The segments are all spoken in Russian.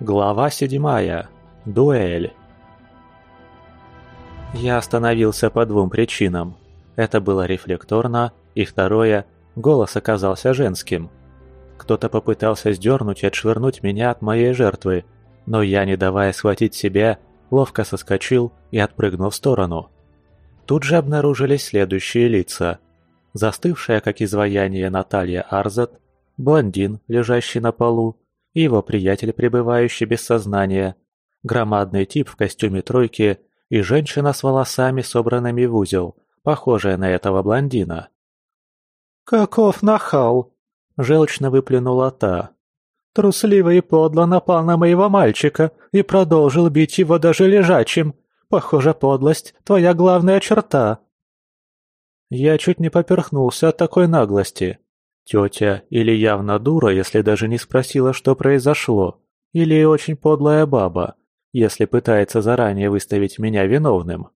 Глава седьмая. Дуэль. Я остановился по двум причинам. Это было рефлекторно, и второе – голос оказался женским. Кто-то попытался сдернуть и отшвырнуть меня от моей жертвы, но я, не давая схватить себя, ловко соскочил и отпрыгнул в сторону. Тут же обнаружились следующие лица. Застывшая, как изваяние, Наталья Арзат, блондин, лежащий на полу, и его приятель, пребывающий без сознания, громадный тип в костюме тройки и женщина с волосами, собранными в узел, похожая на этого блондина. «Каков нахал!» – желчно выплюнула та. «Трусливо и подло напал на моего мальчика и продолжил бить его даже лежачим. Похоже, подлость – твоя главная черта». Я чуть не поперхнулся от такой наглости. Тетя или явно дура, если даже не спросила, что произошло, или очень подлая баба, если пытается заранее выставить меня виновным.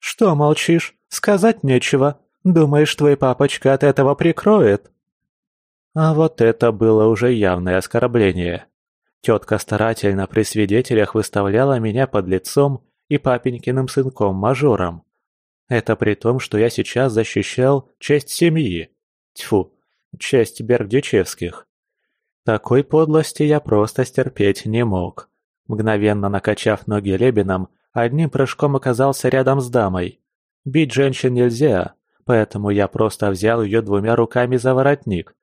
«Что молчишь? Сказать нечего. Думаешь, твой папочка от этого прикроет?» А вот это было уже явное оскорбление. Тетка старательно при свидетелях выставляла меня под лицом и папенькиным сынком-мажором. Это при том, что я сейчас защищал честь семьи. Тьфу, часть Бергдючевских. Такой подлости я просто стерпеть не мог. Мгновенно накачав ноги лебеном, одним прыжком оказался рядом с дамой. Бить женщин нельзя, поэтому я просто взял ее двумя руками за воротник.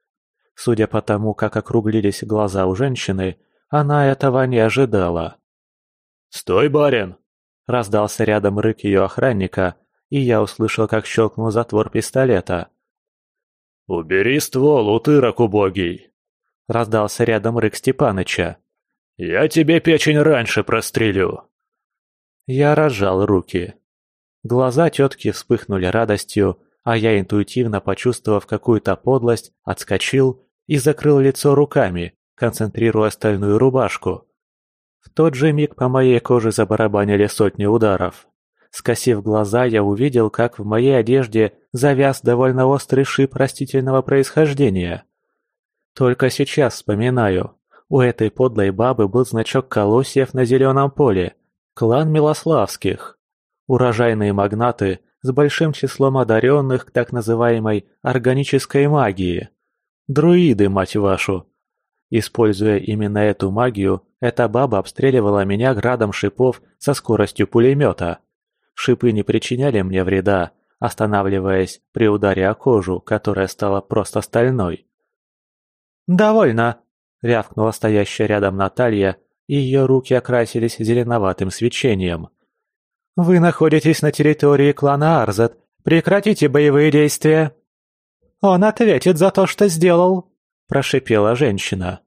Судя по тому, как округлились глаза у женщины, она этого не ожидала. «Стой, барин!» – раздался рядом рык ее охранника, и я услышал, как щелкнул затвор пистолета. «Убери ствол, утырок убогий!» — раздался рядом рык Степаныча. «Я тебе печень раньше прострелю!» Я разжал руки. Глаза тетки вспыхнули радостью, а я, интуитивно почувствовав какую-то подлость, отскочил и закрыл лицо руками, концентрируя стальную рубашку. В тот же миг по моей коже забарабанили сотни ударов. Скосив глаза, я увидел, как в моей одежде завяз довольно острый шип растительного происхождения. Только сейчас вспоминаю, у этой подлой бабы был значок колосьев на зеленом поле, клан Милославских. Урожайные магнаты с большим числом одаренных к так называемой органической магии. Друиды, мать вашу. Используя именно эту магию, эта баба обстреливала меня градом шипов со скоростью пулемета. Шипы не причиняли мне вреда, останавливаясь при ударе о кожу, которая стала просто стальной. «Довольно!» — рявкнула стоящая рядом Наталья, и ее руки окрасились зеленоватым свечением. «Вы находитесь на территории клана Арзет. Прекратите боевые действия!» «Он ответит за то, что сделал!» – прошипела женщина.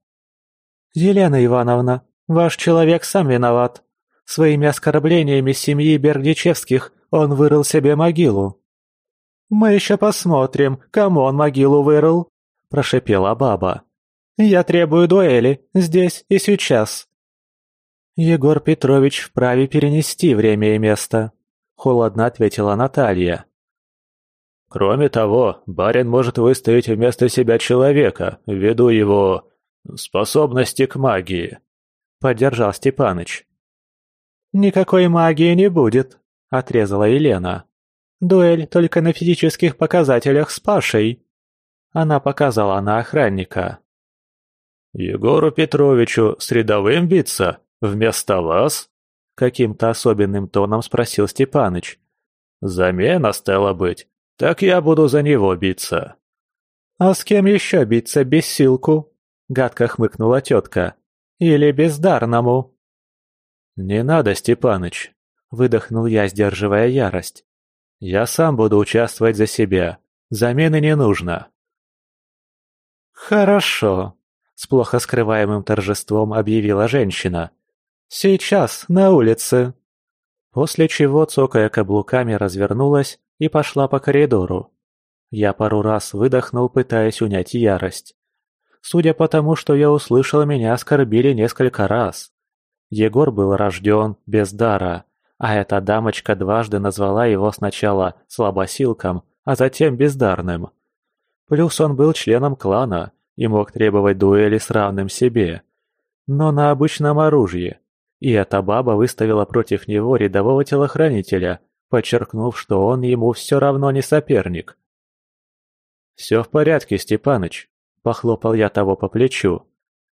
«Елена Ивановна, ваш человек сам виноват. Своими оскорблениями семьи Бердичевских он вырыл себе могилу». «Мы еще посмотрим, кому он могилу вырыл», – прошипела баба. «Я требую дуэли, здесь и сейчас». «Егор Петрович вправе перенести время и место», – холодно ответила Наталья. «Кроме того, барин может выставить вместо себя человека, ввиду его способности к магии», – поддержал Степаныч. «Никакой магии не будет», — отрезала Елена. «Дуэль только на физических показателях с Пашей». Она показала на охранника. «Егору Петровичу с рядовым биться? Вместо вас?» Каким-то особенным тоном спросил Степаныч. «Замена, стала быть. Так я буду за него биться». «А с кем еще биться без силку?» Гадко хмыкнула тетка. «Или бездарному?» «Не надо, Степаныч!» – выдохнул я, сдерживая ярость. «Я сам буду участвовать за себя. Замены не нужно». «Хорошо», – с плохо скрываемым торжеством объявила женщина. «Сейчас, на улице». После чего, цокая каблуками, развернулась и пошла по коридору. Я пару раз выдохнул, пытаясь унять ярость. Судя по тому, что я услышал, меня оскорбили несколько раз. Егор был рожден без дара, а эта дамочка дважды назвала его сначала слабосилком, а затем бездарным. Плюс он был членом клана и мог требовать дуэли с равным себе. но на обычном оружии. И эта баба выставила против него рядового телохранителя, подчеркнув, что он ему все равно не соперник. «Все в порядке, Степаныч», — похлопал я того по плечу.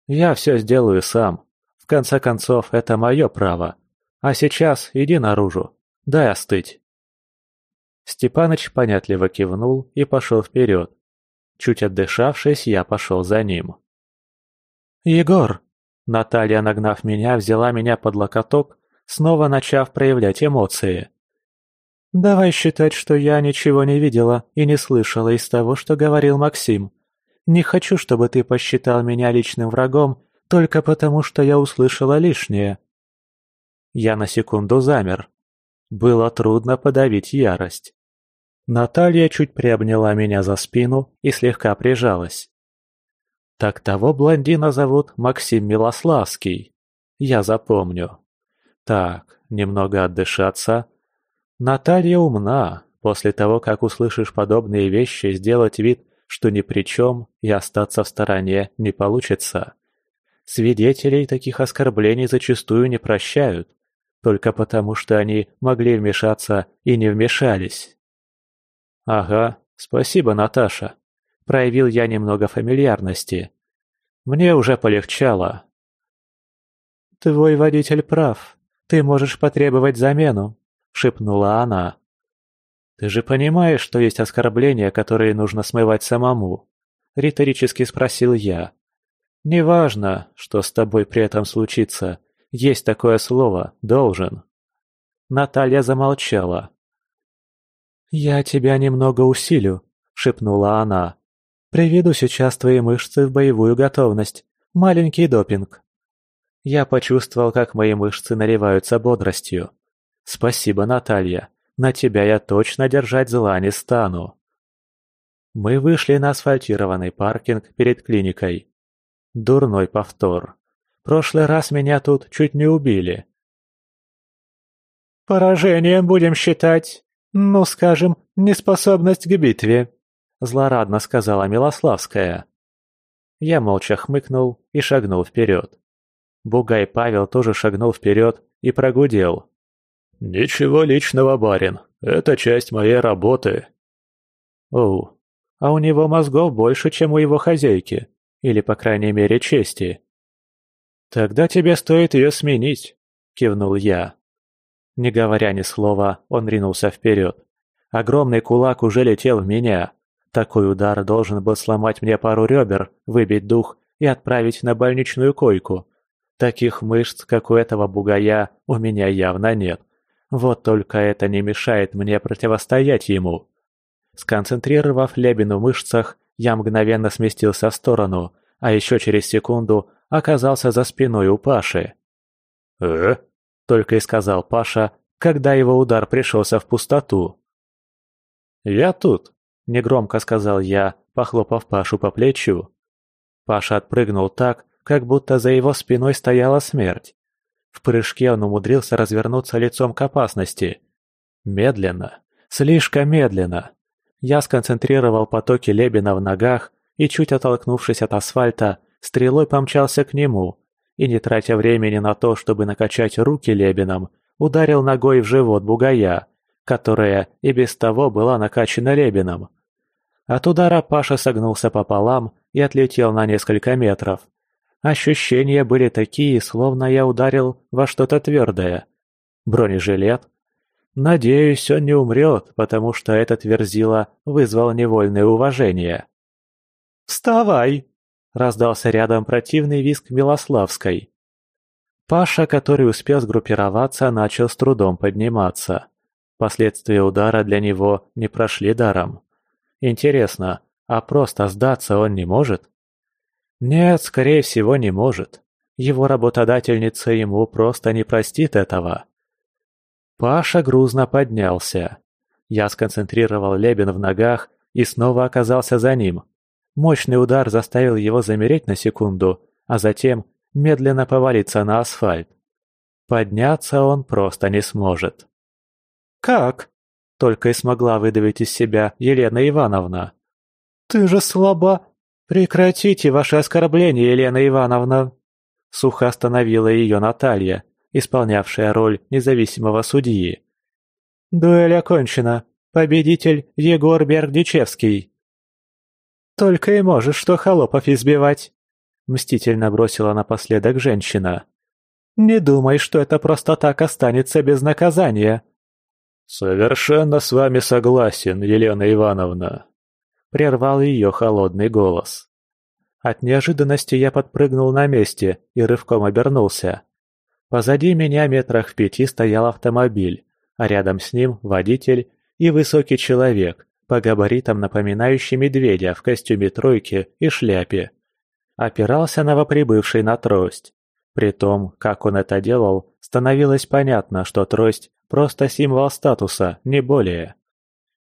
«Я все сделаю сам. В конце концов, это мое право. А сейчас иди наружу. Дай остыть». Степаныч понятливо кивнул и пошел вперед. Чуть отдышавшись, я пошел за ним. «Егор!» Наталья, нагнав меня, взяла меня под локоток, снова начав проявлять эмоции. «Давай считать, что я ничего не видела и не слышала из того, что говорил Максим. Не хочу, чтобы ты посчитал меня личным врагом только потому, что я услышала лишнее». Я на секунду замер. Было трудно подавить ярость. Наталья чуть приобняла меня за спину и слегка прижалась. «Так того блондина зовут Максим Милославский. Я запомню. Так, немного отдышаться, Наталья умна. После того, как услышишь подобные вещи, сделать вид, что ни при чем, и остаться в стороне не получится. Свидетелей таких оскорблений зачастую не прощают, только потому что они могли вмешаться и не вмешались. «Ага, спасибо, Наташа», — проявил я немного фамильярности. «Мне уже полегчало». «Твой водитель прав. Ты можешь потребовать замену», — шепнула она. «Ты же понимаешь, что есть оскорбления, которые нужно смывать самому?» — риторически спросил я. «Неважно, что с тобой при этом случится, есть такое слово «должен». Наталья замолчала. «Я тебя немного усилю», — шепнула она. «Приведу сейчас твои мышцы в боевую готовность. Маленький допинг». Я почувствовал, как мои мышцы наливаются бодростью. «Спасибо, Наталья. На тебя я точно держать зла не стану». Мы вышли на асфальтированный паркинг перед клиникой. Дурной повтор. Прошлый раз меня тут чуть не убили. «Поражением будем считать, ну, скажем, неспособность к битве», — злорадно сказала Милославская. Я молча хмыкнул и шагнул вперед. Бугай Павел тоже шагнул вперед и прогудел. «Ничего личного, барин. Это часть моей работы». «Оу, а у него мозгов больше, чем у его хозяйки. Или, по крайней мере, чести». «Тогда тебе стоит ее сменить», — кивнул я. Не говоря ни слова, он ринулся вперед. Огромный кулак уже летел в меня. Такой удар должен был сломать мне пару ребер, выбить дух и отправить на больничную койку. Таких мышц, как у этого бугая, у меня явно нет. Вот только это не мешает мне противостоять ему. Сконцентрировав Лебину в мышцах, я мгновенно сместился в сторону, а еще через секунду оказался за спиной у Паши. «Э?» — только и сказал Паша, когда его удар пришелся в пустоту. «Я тут», — негромко сказал я, похлопав Пашу по плечу. Паша отпрыгнул так, как будто за его спиной стояла смерть. В прыжке он умудрился развернуться лицом к опасности. Медленно, слишком медленно. Я сконцентрировал потоки Лебена в ногах и, чуть оттолкнувшись от асфальта, стрелой помчался к нему и, не тратя времени на то, чтобы накачать руки Лебеном, ударил ногой в живот бугая, которая и без того была накачана Лебеном. От удара Паша согнулся пополам и отлетел на несколько метров. Ощущения были такие, словно я ударил во что-то твердое. Бронежилет? Надеюсь, он не умрет, потому что этот верзила вызвал невольное уважение. «Вставай!» — раздался рядом противный виск Милославской. Паша, который успел сгруппироваться, начал с трудом подниматься. Последствия удара для него не прошли даром. Интересно, а просто сдаться он не может? Нет, скорее всего, не может. Его работодательница ему просто не простит этого. Паша грузно поднялся. Я сконцентрировал Лебен в ногах и снова оказался за ним. Мощный удар заставил его замереть на секунду, а затем медленно повалиться на асфальт. Подняться он просто не сможет. «Как?» — только и смогла выдавить из себя Елена Ивановна. «Ты же слаба!» «Прекратите ваши оскорбления, Елена Ивановна!» Сухо остановила ее Наталья, исполнявшая роль независимого судьи. «Дуэль окончена. Победитель Егор Бердичевский». «Только и можешь что холопов избивать», — мстительно бросила напоследок женщина. «Не думай, что это просто так останется без наказания». «Совершенно с вами согласен, Елена Ивановна», — прервал ее холодный голос. От неожиданности я подпрыгнул на месте и рывком обернулся. Позади меня метрах в пяти стоял автомобиль, а рядом с ним водитель и высокий человек, по габаритам напоминающий медведя в костюме тройки и шляпе. Опирался новоприбывший на трость. При том, как он это делал, становилось понятно, что трость – просто символ статуса, не более.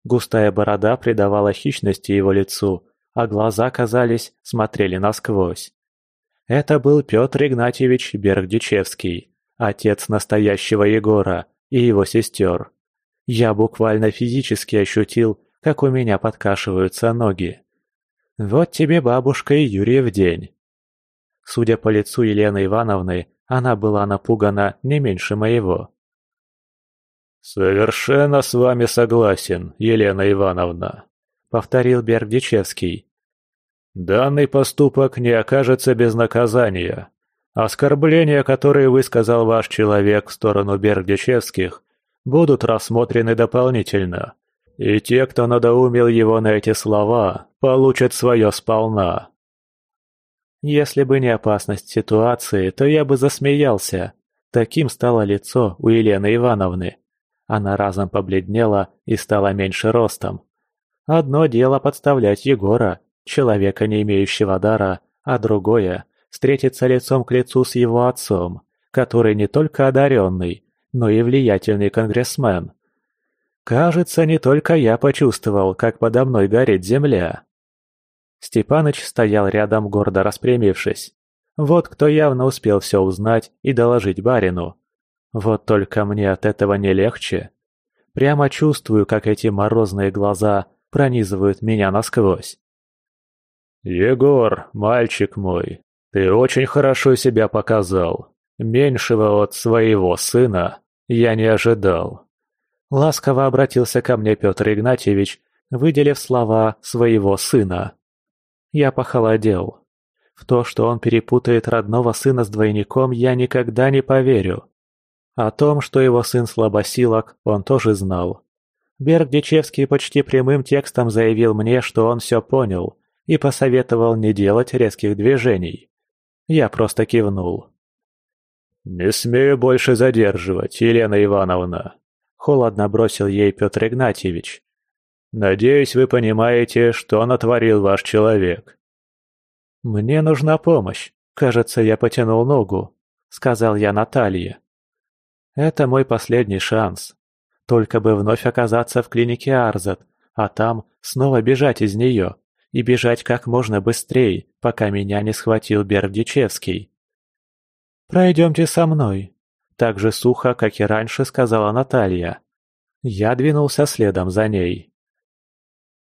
Густая борода придавала хищности его лицу, а глаза, казались, смотрели насквозь. Это был Петр Игнатьевич Бергдичевский, отец настоящего Егора и его сестер. Я буквально физически ощутил, как у меня подкашиваются ноги. Вот тебе бабушка и Юрий в день. Судя по лицу Елены Ивановны, она была напугана не меньше моего. «Совершенно с вами согласен, Елена Ивановна», — повторил Бердичевский. «Данный поступок не окажется без наказания. Оскорбления, которые высказал ваш человек в сторону Бердичевских, будут рассмотрены дополнительно, и те, кто надоумил его на эти слова, получат свое сполна». Если бы не опасность ситуации, то я бы засмеялся. Таким стало лицо у Елены Ивановны. Она разом побледнела и стала меньше ростом. Одно дело подставлять Егора, человека, не имеющего дара, а другое – встретиться лицом к лицу с его отцом, который не только одаренный, но и влиятельный конгрессмен. Кажется, не только я почувствовал, как подо мной горит земля. Степаныч стоял рядом, гордо распрямившись. Вот кто явно успел все узнать и доложить барину. Вот только мне от этого не легче. Прямо чувствую, как эти морозные глаза пронизывают меня насквозь. «Егор, мальчик мой, ты очень хорошо себя показал. Меньшего от своего сына я не ожидал». Ласково обратился ко мне Петр Игнатьевич, выделив слова «своего сына». Я похолодел. В то, что он перепутает родного сына с двойником, я никогда не поверю. О том, что его сын слабосилок, он тоже знал. Берг Дичевский почти прямым текстом заявил мне, что он все понял, и посоветовал не делать резких движений. Я просто кивнул. «Не смею больше задерживать, Елена Ивановна», — холодно бросил ей Петр Игнатьевич. «Надеюсь, вы понимаете, что натворил ваш человек». «Мне нужна помощь. Кажется, я потянул ногу», — сказал я Наталье. «Это мой последний шанс. Только бы вновь оказаться в клинике Арзат, а там снова бежать из нее и бежать как можно быстрее, пока меня не схватил Бердичевский. «Пройдемте со мной», — так же сухо, как и раньше сказала Наталья. Я двинулся следом за ней.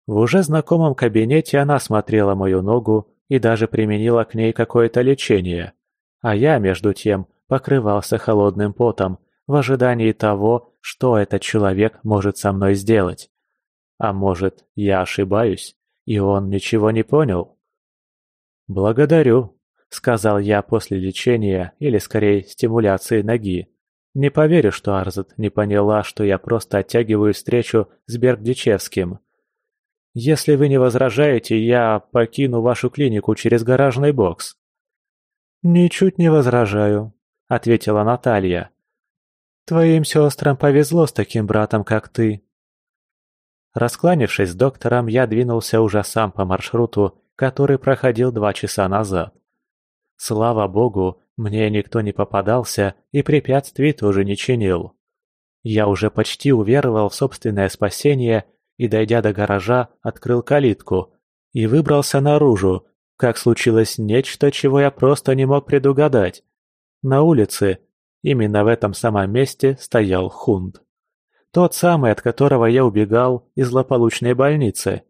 В уже знакомом кабинете она смотрела мою ногу и даже применила к ней какое-то лечение, а я, между тем, покрывался холодным потом в ожидании того, что этот человек может со мной сделать. А может, я ошибаюсь? И он ничего не понял. «Благодарю», — сказал я после лечения, или скорее стимуляции ноги. Не поверю, что Арзет не поняла, что я просто оттягиваю встречу с Бергдичевским. Если вы не возражаете, я покину вашу клинику через гаражный бокс. «Ничуть не возражаю», — ответила Наталья. «Твоим сестрам повезло с таким братом, как ты. Раскланившись с доктором, я двинулся уже сам по маршруту, который проходил два часа назад. Слава богу, мне никто не попадался и препятствий тоже не чинил. Я уже почти уверовал в собственное спасение и, дойдя до гаража, открыл калитку и выбрался наружу, как случилось нечто, чего я просто не мог предугадать. На улице, именно в этом самом месте, стоял Хунд. Тот самый, от которого я убегал из злополучной больницы.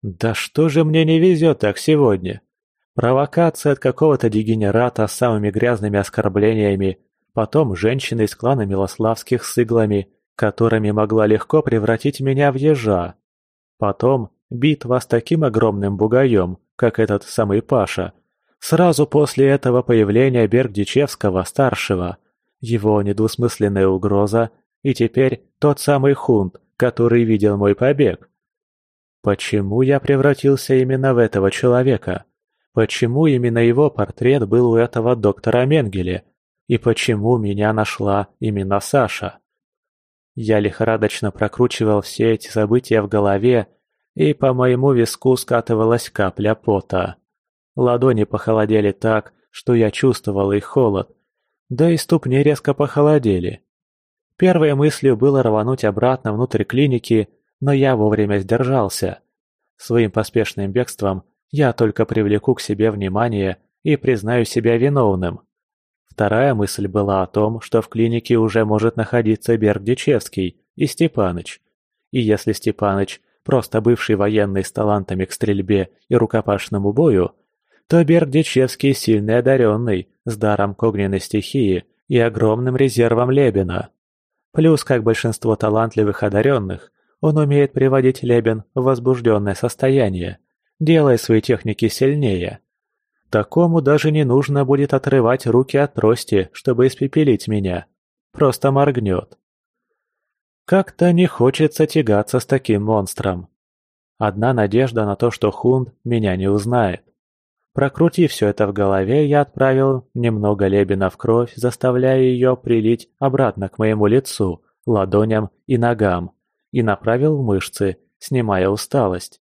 Да что же мне не везет так сегодня? Провокация от какого-то дегенерата с самыми грязными оскорблениями, потом женщина из клана Милославских с иглами, которыми могла легко превратить меня в ежа. Потом битва с таким огромным бугаем, как этот самый Паша. Сразу после этого появление Бергдичевского-старшего, его недвусмысленная угроза и теперь тот самый хунт, который видел мой побег. Почему я превратился именно в этого человека? Почему именно его портрет был у этого доктора Менгеле? И почему меня нашла именно Саша? Я лихорадочно прокручивал все эти события в голове, и по моему виску скатывалась капля пота. Ладони похолодели так, что я чувствовал их холод, да и ступни резко похолодели. Первой мыслью было рвануть обратно внутрь клиники, но я вовремя сдержался. Своим поспешным бегством я только привлеку к себе внимание и признаю себя виновным. Вторая мысль была о том, что в клинике уже может находиться Берг-Дичевский и Степаныч. И если Степаныч – просто бывший военный с талантами к стрельбе и рукопашному бою, то Берг-Дичевский – сильный одаренный, с даром к стихии и огромным резервом Лебена. Плюс, как большинство талантливых одаренных, он умеет приводить Лебен в возбужденное состояние, делая свои техники сильнее. Такому даже не нужно будет отрывать руки от трости, чтобы испепелить меня. Просто моргнет. Как-то не хочется тягаться с таким монстром. Одна надежда на то, что Хунд меня не узнает. Прокрутив все это в голове, я отправил немного лебена в кровь, заставляя ее прилить обратно к моему лицу, ладоням и ногам, и направил в мышцы, снимая усталость.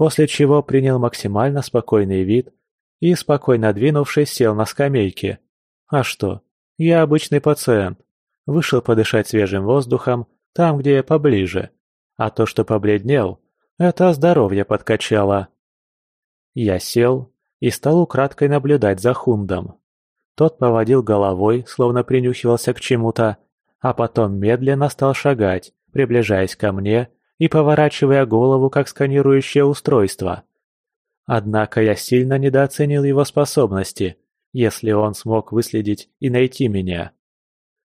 После чего принял максимально спокойный вид и, спокойно двинувшись, сел на скамейке. А что? Я обычный пациент. Вышел подышать свежим воздухом там, где поближе. А то, что побледнел, это здоровье подкачало. Я сел, и стал украдкой наблюдать за Хундом. Тот поводил головой, словно принюхивался к чему-то, а потом медленно стал шагать, приближаясь ко мне и поворачивая голову как сканирующее устройство. Однако я сильно недооценил его способности, если он смог выследить и найти меня.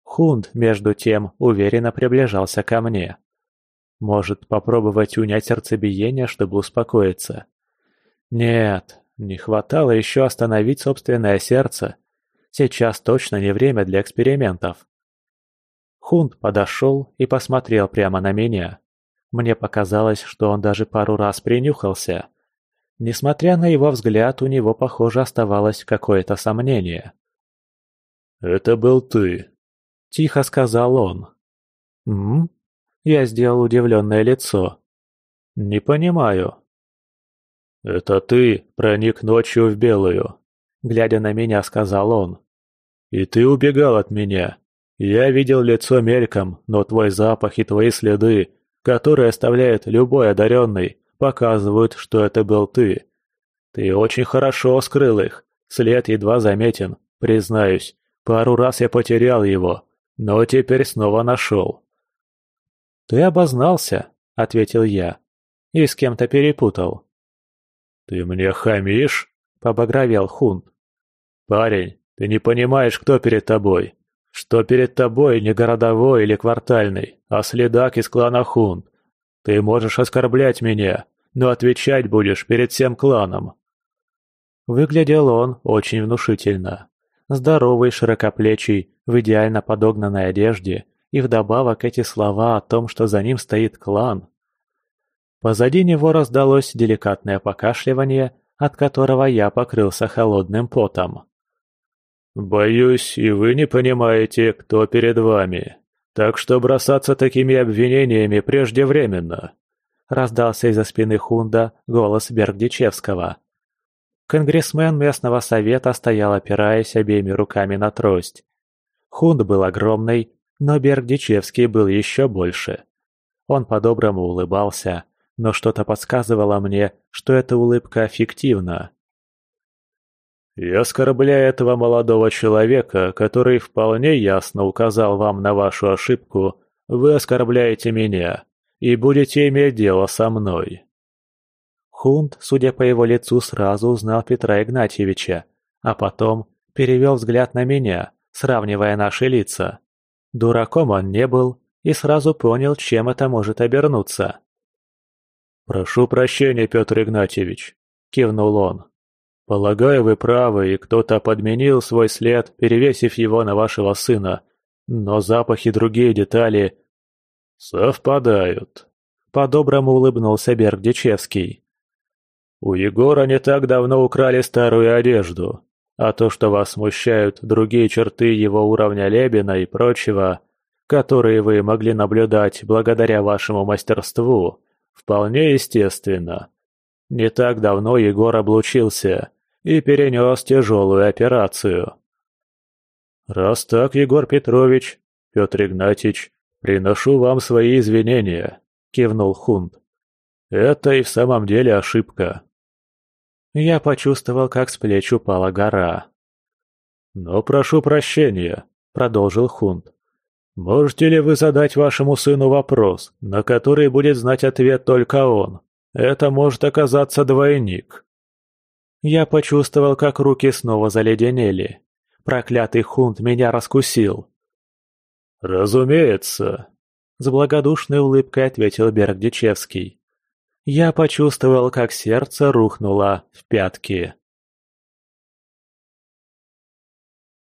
Хунд, между тем, уверенно приближался ко мне. Может, попробовать унять сердцебиение, чтобы успокоиться? Нет, не хватало еще остановить собственное сердце. Сейчас точно не время для экспериментов. Хунт подошел и посмотрел прямо на меня. Мне показалось, что он даже пару раз принюхался. Несмотря на его взгляд, у него, похоже, оставалось какое-то сомнение. «Это был ты», — тихо сказал он. «М?», Я сделал удивленное лицо. «Не понимаю». «Это ты проник ночью в белую», — глядя на меня, сказал он. «И ты убегал от меня. Я видел лицо мельком, но твой запах и твои следы, которые оставляет любой одаренный, показывают, что это был ты. Ты очень хорошо скрыл их, след едва заметен, признаюсь. Пару раз я потерял его, но теперь снова нашел». «Ты обознался», — ответил я, — «и с кем-то перепутал». «Ты мне хамишь?» — побагровел Хунт. «Парень, ты не понимаешь, кто перед тобой. Что перед тобой не городовой или квартальный, а следак из клана Хунт. Ты можешь оскорблять меня, но отвечать будешь перед всем кланом». Выглядел он очень внушительно. Здоровый, широкоплечий, в идеально подогнанной одежде, и вдобавок эти слова о том, что за ним стоит клан. Позади него раздалось деликатное покашливание, от которого я покрылся холодным потом. «Боюсь, и вы не понимаете, кто перед вами. Так что бросаться такими обвинениями преждевременно», — раздался из-за спины Хунда голос Бергдичевского. Конгрессмен местного совета стоял, опираясь обеими руками на трость. Хунд был огромный, но Бергдичевский был еще больше. Он по-доброму улыбался, но что-то подсказывало мне, что эта улыбка фиктивна. «Я оскорбляю этого молодого человека, который вполне ясно указал вам на вашу ошибку, вы оскорбляете меня и будете иметь дело со мной». Хунт, судя по его лицу, сразу узнал Петра Игнатьевича, а потом перевел взгляд на меня, сравнивая наши лица. Дураком он не был и сразу понял, чем это может обернуться. «Прошу прощения, Петр Игнатьевич», — кивнул он. «Полагаю, вы правы, и кто-то подменил свой след, перевесив его на вашего сына, но запахи и другие детали совпадают», — по-доброму улыбнулся Берг-Дичевский. «У Егора не так давно украли старую одежду, а то, что вас смущают другие черты его уровня Лебена и прочего, которые вы могли наблюдать благодаря вашему мастерству, вполне естественно. Не так давно Егор облучился и перенес тяжелую операцию. «Раз так, Егор Петрович, Петр Игнатьич, приношу вам свои извинения», — кивнул Хунт. «Это и в самом деле ошибка. Я почувствовал, как с плеч упала гора. «Но прошу прощения», — продолжил Хунт. «Можете ли вы задать вашему сыну вопрос, на который будет знать ответ только он? Это может оказаться двойник». Я почувствовал, как руки снова заледенели. Проклятый Хунт меня раскусил. «Разумеется», — с благодушной улыбкой ответил Берг Дичевский. Я почувствовал, как сердце рухнуло в пятки.